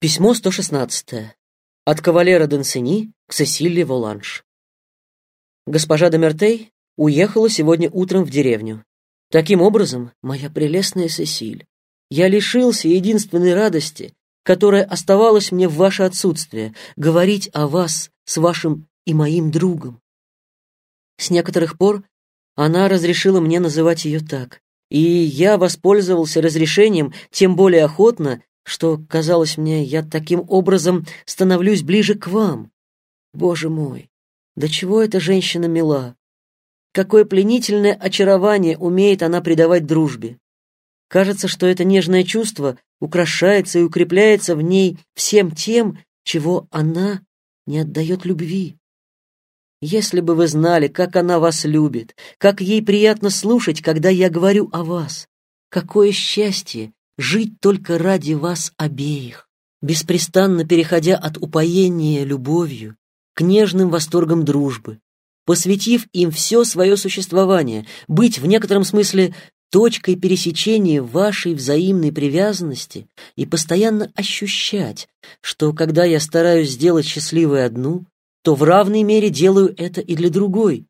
Письмо 116. От кавалера Дансени к Сесилии Воланж. Госпожа Домертей уехала сегодня утром в деревню. Таким образом, моя прелестная Сесиль, я лишился единственной радости, которая оставалась мне в ваше отсутствие, говорить о вас с вашим и моим другом. С некоторых пор она разрешила мне называть ее так, и я воспользовался разрешением тем более охотно, что, казалось мне, я таким образом становлюсь ближе к вам. Боже мой, до чего эта женщина мила! Какое пленительное очарование умеет она придавать дружбе! Кажется, что это нежное чувство украшается и укрепляется в ней всем тем, чего она не отдает любви. Если бы вы знали, как она вас любит, как ей приятно слушать, когда я говорю о вас, какое счастье жить только ради вас обеих, беспрестанно переходя от упоения любовью к нежным восторгам дружбы, посвятив им все свое существование, быть в некотором смысле точкой пересечения вашей взаимной привязанности и постоянно ощущать, что когда я стараюсь сделать счастливой одну, то в равной мере делаю это и для другой,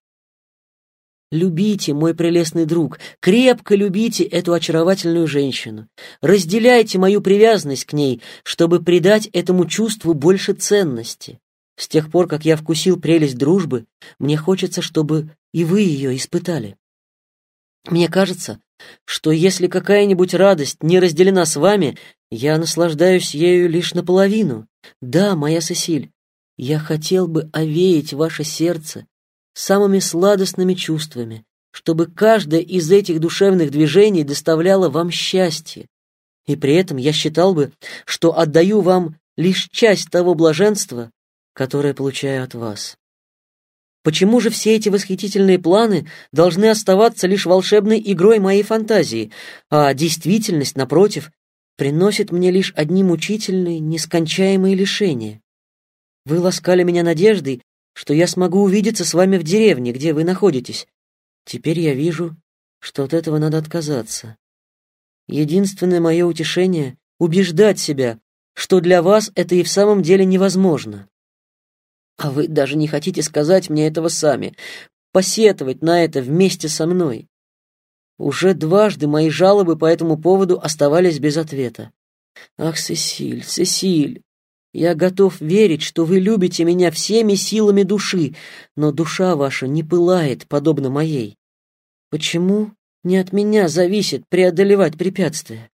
Любите, мой прелестный друг, крепко любите эту очаровательную женщину. Разделяйте мою привязанность к ней, чтобы придать этому чувству больше ценности. С тех пор, как я вкусил прелесть дружбы, мне хочется, чтобы и вы ее испытали. Мне кажется, что если какая-нибудь радость не разделена с вами, я наслаждаюсь ею лишь наполовину. Да, моя Сесиль, я хотел бы овеять ваше сердце самыми сладостными чувствами, чтобы каждое из этих душевных движений доставляло вам счастье. И при этом я считал бы, что отдаю вам лишь часть того блаженства, которое получаю от вас. Почему же все эти восхитительные планы должны оставаться лишь волшебной игрой моей фантазии, а действительность, напротив, приносит мне лишь одни мучительные, нескончаемые лишения? Вы ласкали меня надеждой, что я смогу увидеться с вами в деревне, где вы находитесь. Теперь я вижу, что от этого надо отказаться. Единственное мое утешение — убеждать себя, что для вас это и в самом деле невозможно. А вы даже не хотите сказать мне этого сами, посетовать на это вместе со мной. Уже дважды мои жалобы по этому поводу оставались без ответа. Ах, Сесиль, Сесиль, я готов верить, что вы любите меня всеми силами души, но душа ваша не пылает, подобно моей. Почему не от меня зависит преодолевать препятствия?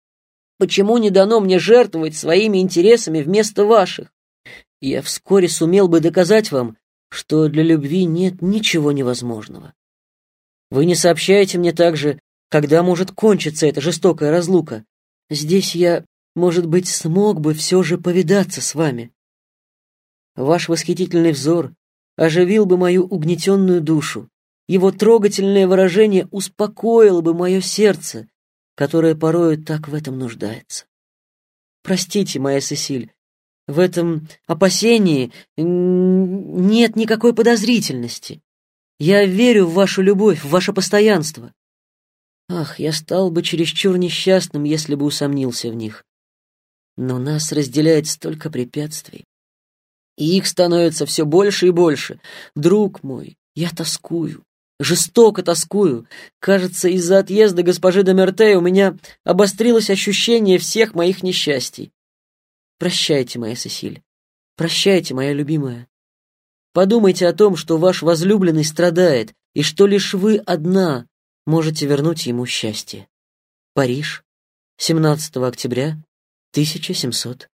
Почему не дано мне жертвовать своими интересами вместо ваших? Я вскоре сумел бы доказать вам, что для любви нет ничего невозможного. Вы не сообщаете мне также, когда может кончиться эта жестокая разлука. Здесь я может быть, смог бы все же повидаться с вами. Ваш восхитительный взор оживил бы мою угнетенную душу. Его трогательное выражение успокоило бы мое сердце, которое порою так в этом нуждается. Простите, моя Сесиль, в этом опасении нет никакой подозрительности. Я верю в вашу любовь, в ваше постоянство. Ах, я стал бы чересчур несчастным, если бы усомнился в них. Но нас разделяет столько препятствий. И их становится все больше и больше. Друг мой, я тоскую, жестоко тоскую. Кажется, из-за отъезда госпожи Домертей у меня обострилось ощущение всех моих несчастий. Прощайте, моя Сесиль, прощайте, моя любимая. Подумайте о том, что ваш возлюбленный страдает, и что лишь вы одна можете вернуть ему счастье. Париж, 17 октября 1700